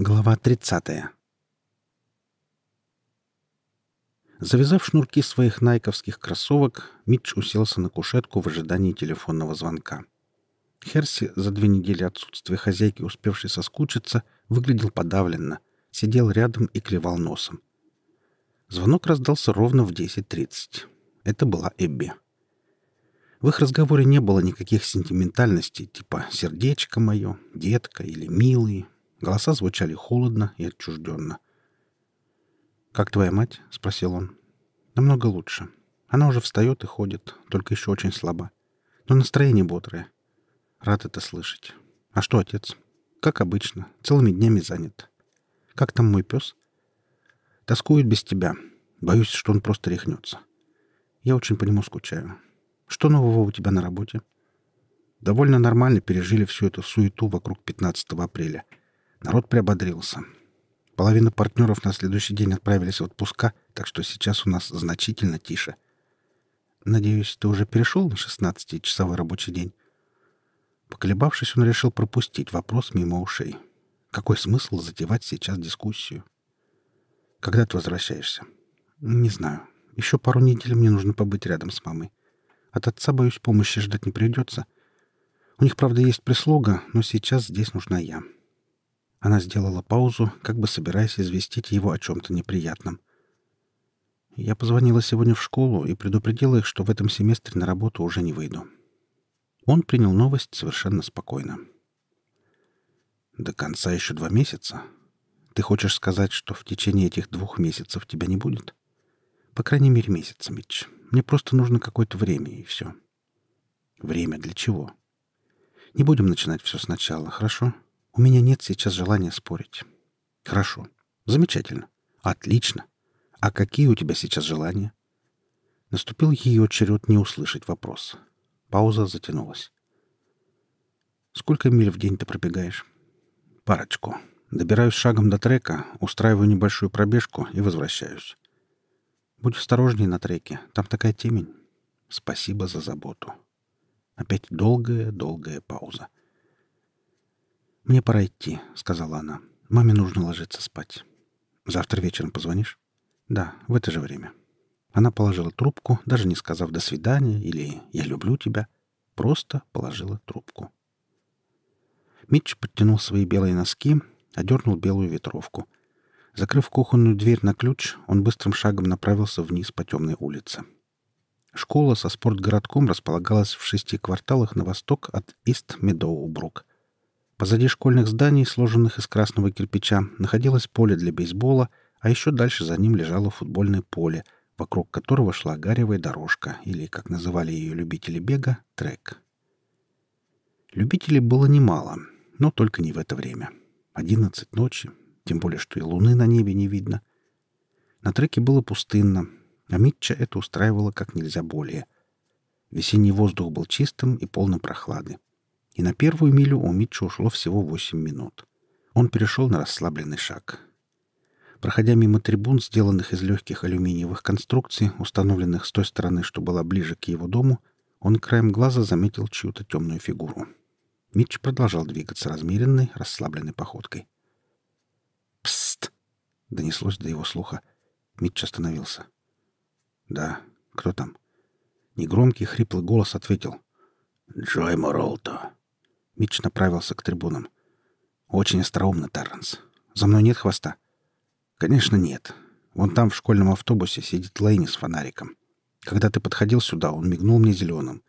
Глава 30. Завязав шнурки своих найковских кроссовок, Митч уселся на кушетку в ожидании телефонного звонка. Херси, за две недели отсутствия хозяйки, успевший соскучиться, выглядел подавленно, сидел рядом и клевал носом. Звонок раздался ровно в 10.30. Это была Эбби. В их разговоре не было никаких сентиментальностей, типа «сердечко мое», «детка» или «милый», Голоса звучали холодно и отчужденно. «Как твоя мать?» — спросил он. «Намного лучше. Она уже встает и ходит, только еще очень слаба. Но настроение бодрое. Рад это слышать. А что отец? Как обычно, целыми днями занят. Как там мой пес? Тоскует без тебя. Боюсь, что он просто рехнется. Я очень по нему скучаю. Что нового у тебя на работе?» Довольно нормально пережили всю эту суету вокруг 15 апреля — Народ приободрился. Половина партнеров на следующий день отправились в отпуска, так что сейчас у нас значительно тише. Надеюсь, ты уже перешел на 16-часовой рабочий день? Поколебавшись, он решил пропустить вопрос мимо ушей. Какой смысл затевать сейчас дискуссию? Когда ты возвращаешься? Не знаю. Еще пару недель мне нужно побыть рядом с мамой. От отца, боюсь, помощи ждать не придется. У них, правда, есть прислуга, но сейчас здесь нужна я. — она сделала паузу, как бы собираясь известить его о чем-то неприятном. Я позвонила сегодня в школу и предупредила их, что в этом семестре на работу уже не выйду. Он принял новость совершенно спокойно. «До конца еще два месяца? Ты хочешь сказать, что в течение этих двух месяцев тебя не будет?» «По крайней мере, месяца, Митч. Мне просто нужно какое-то время, и все». «Время для чего?» «Не будем начинать все сначала, хорошо?» У меня нет сейчас желания спорить. Хорошо. Замечательно. Отлично. А какие у тебя сейчас желания? Наступил ее черед не услышать вопрос. Пауза затянулась. Сколько миль в день ты пробегаешь? Парочку. Добираюсь шагом до трека, устраиваю небольшую пробежку и возвращаюсь. Будь осторожней на треке, там такая темень. Спасибо за заботу. Опять долгая-долгая пауза. «Мне пора идти», — сказала она. «Маме нужно ложиться спать. Завтра вечером позвонишь?» «Да, в это же время». Она положила трубку, даже не сказав «до свидания» или «я люблю тебя». Просто положила трубку. Митч подтянул свои белые носки, одернул белую ветровку. Закрыв кухонную дверь на ключ, он быстрым шагом направился вниз по темной улице. Школа со спортгородком располагалась в шести кварталах на восток от Ист-Медоу-Брук. Позади школьных зданий, сложенных из красного кирпича, находилось поле для бейсбола, а еще дальше за ним лежало футбольное поле, вокруг которого шла гаревая дорожка, или, как называли ее любители бега, трек. Любителей было немало, но только не в это время. Одиннадцать ночи, тем более, что и луны на небе не видно. На треке было пустынно, а Митча это устраивало как нельзя более. Весенний воздух был чистым и полным прохлады и на первую милю у Митча ушло всего восемь минут. Он перешел на расслабленный шаг. Проходя мимо трибун, сделанных из легких алюминиевых конструкций, установленных с той стороны, что была ближе к его дому, он краем глаза заметил чью-то темную фигуру. Митч продолжал двигаться размеренной, расслабленной походкой. «Пст!» — донеслось до его слуха. Митч остановился. «Да, кто там?» Негромкий, хриплый голос ответил. «Джой Моролто». Митч направился к трибунам. «Очень остроумно, Тарренс. За мной нет хвоста?» «Конечно, нет. Вон там в школьном автобусе сидит Лейни с фонариком. Когда ты подходил сюда, он мигнул мне зеленым.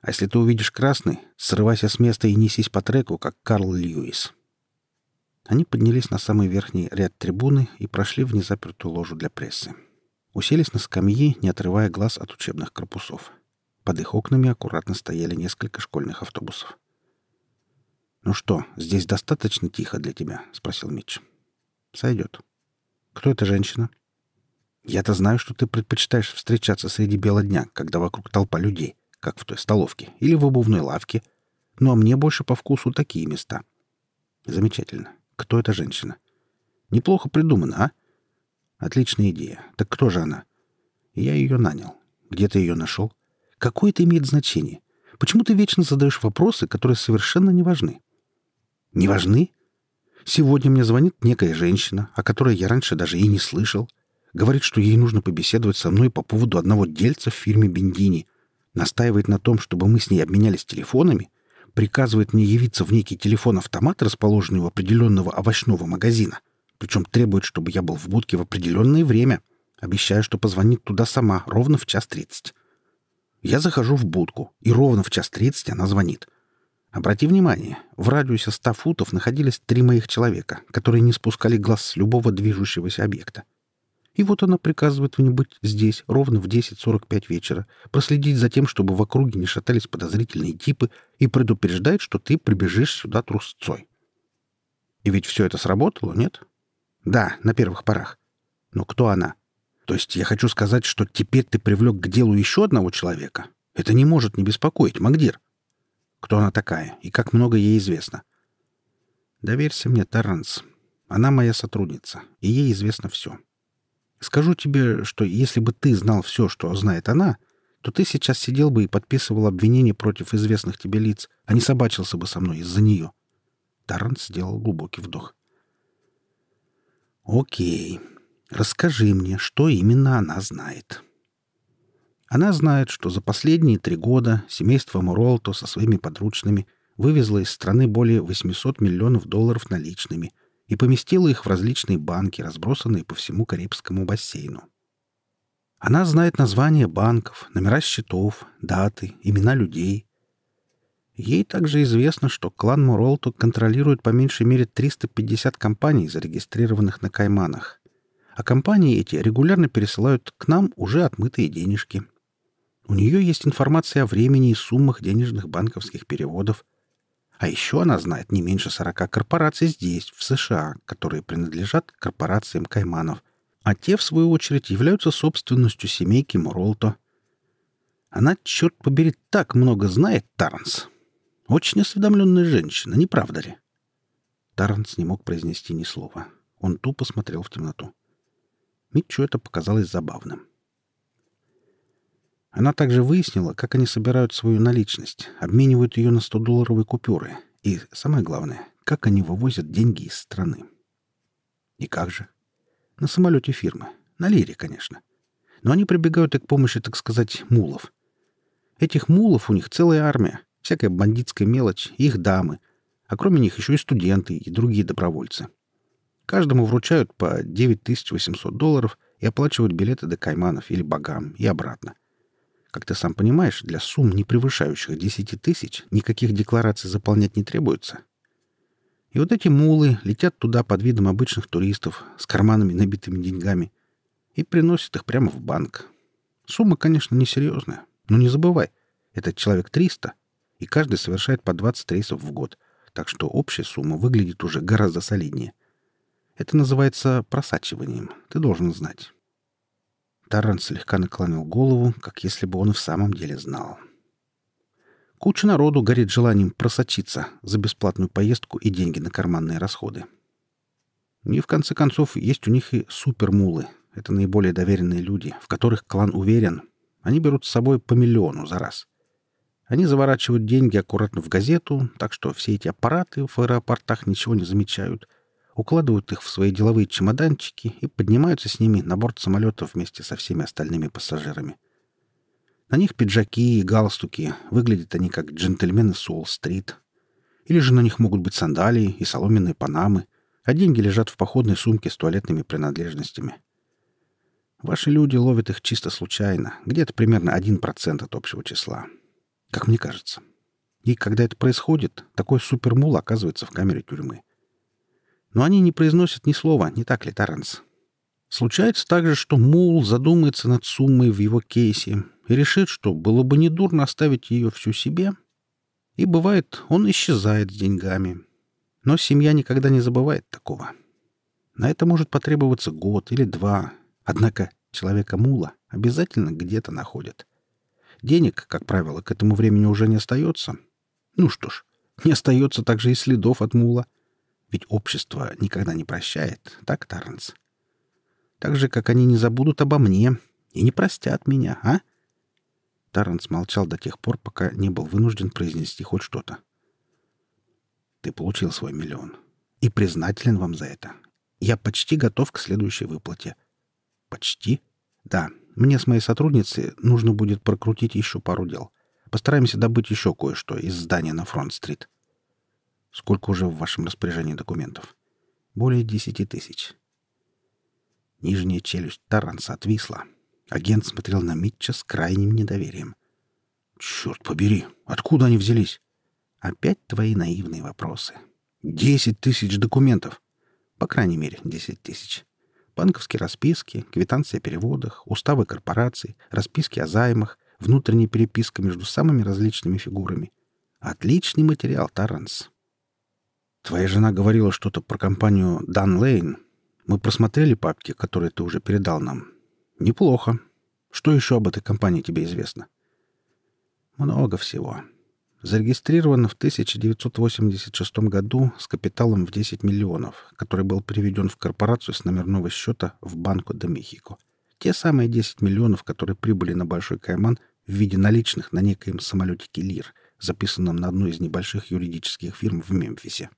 А если ты увидишь красный, срывайся с места и несись по треку, как Карл Льюис». Они поднялись на самый верхний ряд трибуны и прошли в незапертую ложу для прессы. Уселись на скамьи, не отрывая глаз от учебных корпусов. Под их окнами аккуратно стояли несколько школьных автобусов. «Ну что, здесь достаточно тихо для тебя?» — спросил Митч. «Сойдет. Кто эта женщина?» «Я-то знаю, что ты предпочитаешь встречаться среди бела дня, когда вокруг толпа людей, как в той столовке или в обувной лавке. Ну а мне больше по вкусу такие места». «Замечательно. Кто эта женщина?» «Неплохо придумано, а?» «Отличная идея. Так кто же она?» «Я ее нанял. Где ты ее нашел?» «Какое это имеет значение? Почему ты вечно задаешь вопросы, которые совершенно не важны?» Не важны? Сегодня мне звонит некая женщина, о которой я раньше даже и не слышал. Говорит, что ей нужно побеседовать со мной по поводу одного дельца в фирме «Бендини». Настаивает на том, чтобы мы с ней обменялись телефонами. Приказывает мне явиться в некий телефон-автомат, расположенный у определенного овощного магазина. Причем требует, чтобы я был в будке в определенное время. Обещаю, что позвонит туда сама, ровно в час тридцать. Я захожу в будку, и ровно в час тридцать она звонит. Обрати внимание, в радиусе ста футов находились три моих человека, которые не спускали глаз с любого движущегося объекта. И вот она приказывает мне быть здесь ровно в 10.45 вечера, проследить за тем, чтобы в округе не шатались подозрительные типы, и предупреждает, что ты прибежишь сюда трусцой. И ведь все это сработало, нет? Да, на первых порах. Но кто она? То есть я хочу сказать, что теперь ты привлек к делу еще одного человека? Это не может не беспокоить, Магдир. Кто она такая и как много ей известно? Доверься мне, Терренс. Она моя сотрудница, и ей известно все. Скажу тебе, что если бы ты знал все, что знает она, то ты сейчас сидел бы и подписывал обвинения против известных тебе лиц, а не собачился бы со мной из-за нее. Тарренс сделал глубокий вдох. «Окей. Расскажи мне, что именно она знает». Она знает, что за последние три года семейство Муролто со своими подручными вывезло из страны более 800 миллионов долларов наличными и поместило их в различные банки, разбросанные по всему Карибскому бассейну. Она знает названия банков, номера счетов, даты, имена людей. Ей также известно, что клан Муролто контролирует по меньшей мере 350 компаний, зарегистрированных на Кайманах. А компании эти регулярно пересылают к нам уже отмытые денежки – у нее есть информация о времени и суммах денежных банковских переводов. А еще она знает не меньше 40 корпораций здесь, в США, которые принадлежат корпорациям Кайманов, а те, в свою очередь, являются собственностью семейки Муролто. Она, черт побери, так много знает, Таранс. Очень осведомленная женщина, не правда ли? Таранс не мог произнести ни слова. Он тупо смотрел в темноту. Митчу это показалось забавным. Она также выяснила, как они собирают свою наличность, обменивают ее на 100-долларовые купюры и, самое главное, как они вывозят деньги из страны. И как же? На самолете фирмы. На лире, конечно. Но они прибегают и к помощи, так сказать, мулов. Этих мулов у них целая армия, всякая бандитская мелочь, их дамы, а кроме них еще и студенты и другие добровольцы. Каждому вручают по 9800 долларов и оплачивают билеты до Кайманов или Багам и обратно. Как ты сам понимаешь, для сумм, не превышающих 10 тысяч, никаких деклараций заполнять не требуется. И вот эти мулы летят туда под видом обычных туристов с карманами, набитыми деньгами, и приносят их прямо в банк. Сумма, конечно, несерьезная, но не забывай, это человек 300, и каждый совершает по 20 рейсов в год, так что общая сумма выглядит уже гораздо солиднее. Это называется просачиванием, ты должен знать. Тарран слегка наклонил голову, как если бы он в самом деле знал. Куча народу горит желанием просочиться за бесплатную поездку и деньги на карманные расходы. И в конце концов есть у них и супермулы. Это наиболее доверенные люди, в которых клан уверен. Они берут с собой по миллиону за раз. Они заворачивают деньги аккуратно в газету, так что все эти аппараты в аэропортах ничего не замечают — укладывают их в свои деловые чемоданчики и поднимаются с ними на борт самолета вместе со всеми остальными пассажирами. На них пиджаки и галстуки, выглядят они как джентльмены с Уолл-стрит. Или же на них могут быть сандалии и соломенные панамы, а деньги лежат в походной сумке с туалетными принадлежностями. Ваши люди ловят их чисто случайно, где-то примерно 1% от общего числа. Как мне кажется. И когда это происходит, такой супермул оказывается в камере тюрьмы. Но они не произносят ни слова, не так ли, Тарренс? Случается также, что Мул задумается над суммой в его кейсе и решит, что было бы недурно оставить ее всю себе. И бывает, он исчезает с деньгами. Но семья никогда не забывает такого. На это может потребоваться год или два. Однако человека Мула обязательно где-то находят. Денег, как правило, к этому времени уже не остается. Ну что ж, не остается также и следов от Мула — ведь общество никогда не прощает, так, Тарнс? Так же, как они не забудут обо мне и не простят меня, а? Тарнс молчал до тех пор, пока не был вынужден произнести хоть что-то. Ты получил свой миллион. и признателен вам за это. Я почти готов к следующей выплате. Почти? Да. Мне с моей сотрудницей нужно будет прокрутить еще пару дел. Постараемся добыть еще кое-что из здания на Фронт-стрит. Сколько уже в вашем распоряжении документов? Более десяти тысяч. Нижняя челюсть Таранса отвисла. Агент смотрел на Митча с крайним недоверием. «Черт побери! Откуда они взялись?» «Опять твои наивные вопросы. Десять тысяч документов!» «По крайней мере, десять тысяч. Банковские расписки, квитанции о переводах, уставы корпораций, расписки о займах, внутренняя переписка между самыми различными фигурами. Отличный материал, Таранс. Твоя жена говорила что-то про компанию «Дан Лейн». Мы просмотрели папки, которые ты уже передал нам. Неплохо. Что еще об этой компании тебе известно? Много всего. Зарегистрирован в 1986 году с капиталом в 10 миллионов, который был переведен в корпорацию с номерного счета в Банко де Мехико. Те самые 10 миллионов, которые прибыли на Большой Кайман в виде наличных на некоем самолетике «Лир», записанном на одну из небольших юридических фирм в Мемфисе.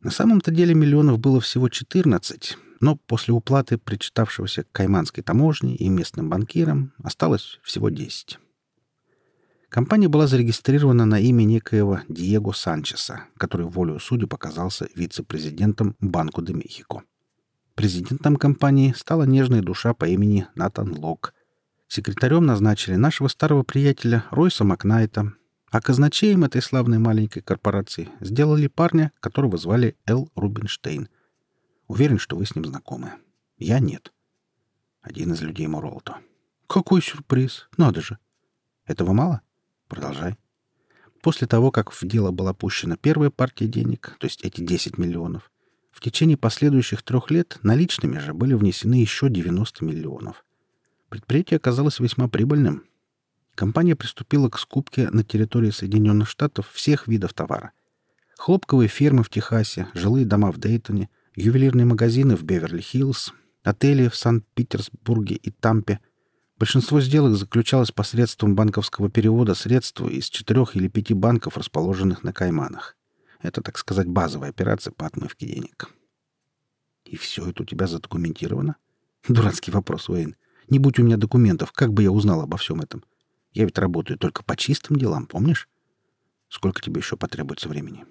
На самом-то деле миллионов было всего 14, но после уплаты причитавшегося кайманской таможне и местным банкирам осталось всего 10. Компания была зарегистрирована на имя некоего Диего Санчеса, который волею судеб оказался вице-президентом Банку де Мехико. Президентом компании стала нежная душа по имени Натан Лок. Секретарем назначили нашего старого приятеля Ройса Макнайта, а казначеем этой славной маленькой корпорации сделали парня, которого звали Эл Рубинштейн. Уверен, что вы с ним знакомы. Я нет. Один из людей Муролто. Какой сюрприз! Надо же! Этого мало? Продолжай. После того, как в дело была пущена первая партия денег, то есть эти 10 миллионов, в течение последующих трех лет наличными же были внесены еще 90 миллионов. Предприятие оказалось весьма прибыльным, компания приступила к скупке на территории Соединенных Штатов всех видов товара. Хлопковые фермы в Техасе, жилые дома в Дейтоне, ювелирные магазины в Беверли-Хиллз, отели в Санкт-Петербурге и Тампе. Большинство сделок заключалось посредством банковского перевода средств из четырех или пяти банков, расположенных на Кайманах. Это, так сказать, базовая операция по отмывке денег. И все это у тебя задокументировано? Дурацкий вопрос, Уэйн. Не будь у меня документов, как бы я узнал обо всем этом? — я ведь работаю только по чистым делам, помнишь? Сколько тебе еще потребуется времени?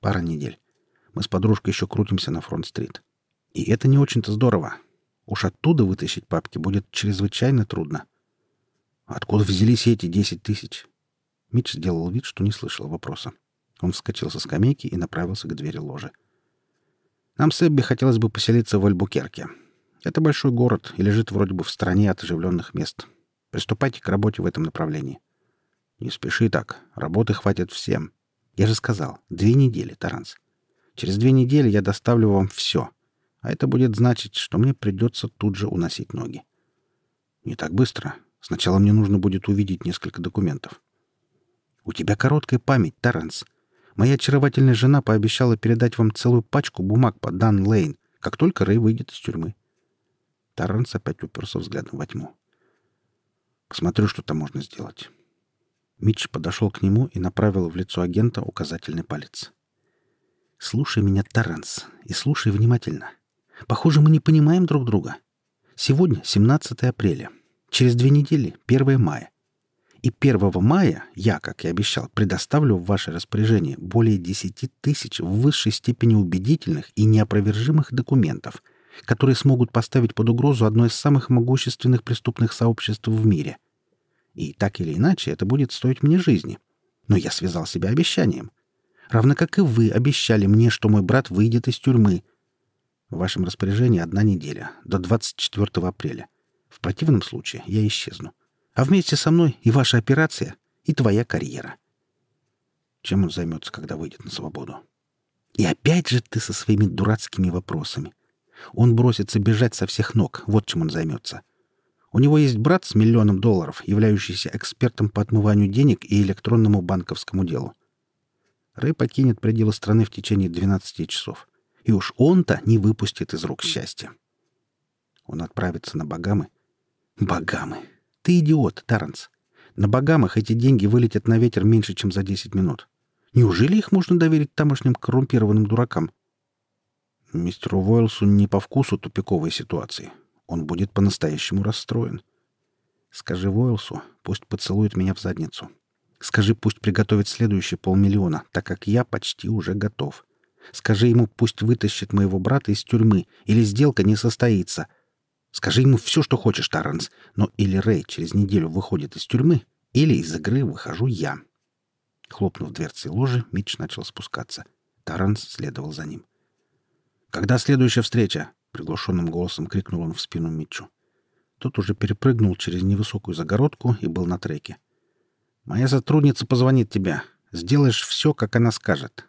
Пара недель. Мы с подружкой еще крутимся на фронт-стрит. И это не очень-то здорово. Уж оттуда вытащить папки будет чрезвычайно трудно. Откуда взялись эти десять тысяч? Митч сделал вид, что не слышал вопроса. Он вскочил со скамейки и направился к двери ложи. Нам с Эбби хотелось бы поселиться в Альбукерке. Это большой город и лежит вроде бы в стороне от оживленных мест. Приступайте к работе в этом направлении. Не спеши так. Работы хватит всем. Я же сказал, две недели, Таранс. Через две недели я доставлю вам все. А это будет значить, что мне придется тут же уносить ноги. Не так быстро. Сначала мне нужно будет увидеть несколько документов. У тебя короткая память, Таранс. Моя очаровательная жена пообещала передать вам целую пачку бумаг по Дан Лейн, как только Рэй выйдет из тюрьмы. Таранс опять уперся взглядом во тьму. Посмотрю, что там можно сделать. Митч подошел к нему и направил в лицо агента указательный палец. «Слушай меня, Таранс, и слушай внимательно. Похоже, мы не понимаем друг друга. Сегодня 17 апреля. Через две недели — 1 мая. И 1 мая я, как и обещал, предоставлю в ваше распоряжение более 10 тысяч в высшей степени убедительных и неопровержимых документов, которые смогут поставить под угрозу одно из самых могущественных преступных сообществ в мире. И так или иначе это будет стоить мне жизни. Но я связал себя обещанием. Равно как и вы обещали мне, что мой брат выйдет из тюрьмы. В вашем распоряжении одна неделя, до 24 апреля. В противном случае я исчезну. А вместе со мной и ваша операция, и твоя карьера. Чем он займется, когда выйдет на свободу? И опять же ты со своими дурацкими вопросами. Он бросится бежать со всех ног, вот чем он займется. У него есть брат с миллионом долларов, являющийся экспертом по отмыванию денег и электронному банковскому делу. Рэй покинет пределы страны в течение 12 часов. И уж он-то не выпустит из рук счастья. Он отправится на Багамы. Багамы. Ты идиот, Таранс. На Багамах эти деньги вылетят на ветер меньше, чем за 10 минут. Неужели их можно доверить тамошним коррумпированным дуракам? Мистеру Войлсу не по вкусу тупиковой ситуации. Он будет по-настоящему расстроен. Скажи Войлсу, пусть поцелует меня в задницу. Скажи, пусть приготовит следующие полмиллиона, так как я почти уже готов. Скажи ему, пусть вытащит моего брата из тюрьмы, или сделка не состоится. Скажи ему все, что хочешь, Таранс, но или Рэй через неделю выходит из тюрьмы, или из игры выхожу я. Хлопнув дверцей ложи, Митч начал спускаться. Таранс следовал за ним. «Когда следующая встреча?» — приглушенным голосом крикнул он в спину Митчу. Тот уже перепрыгнул через невысокую загородку и был на треке. «Моя сотрудница позвонит тебе. Сделаешь все, как она скажет.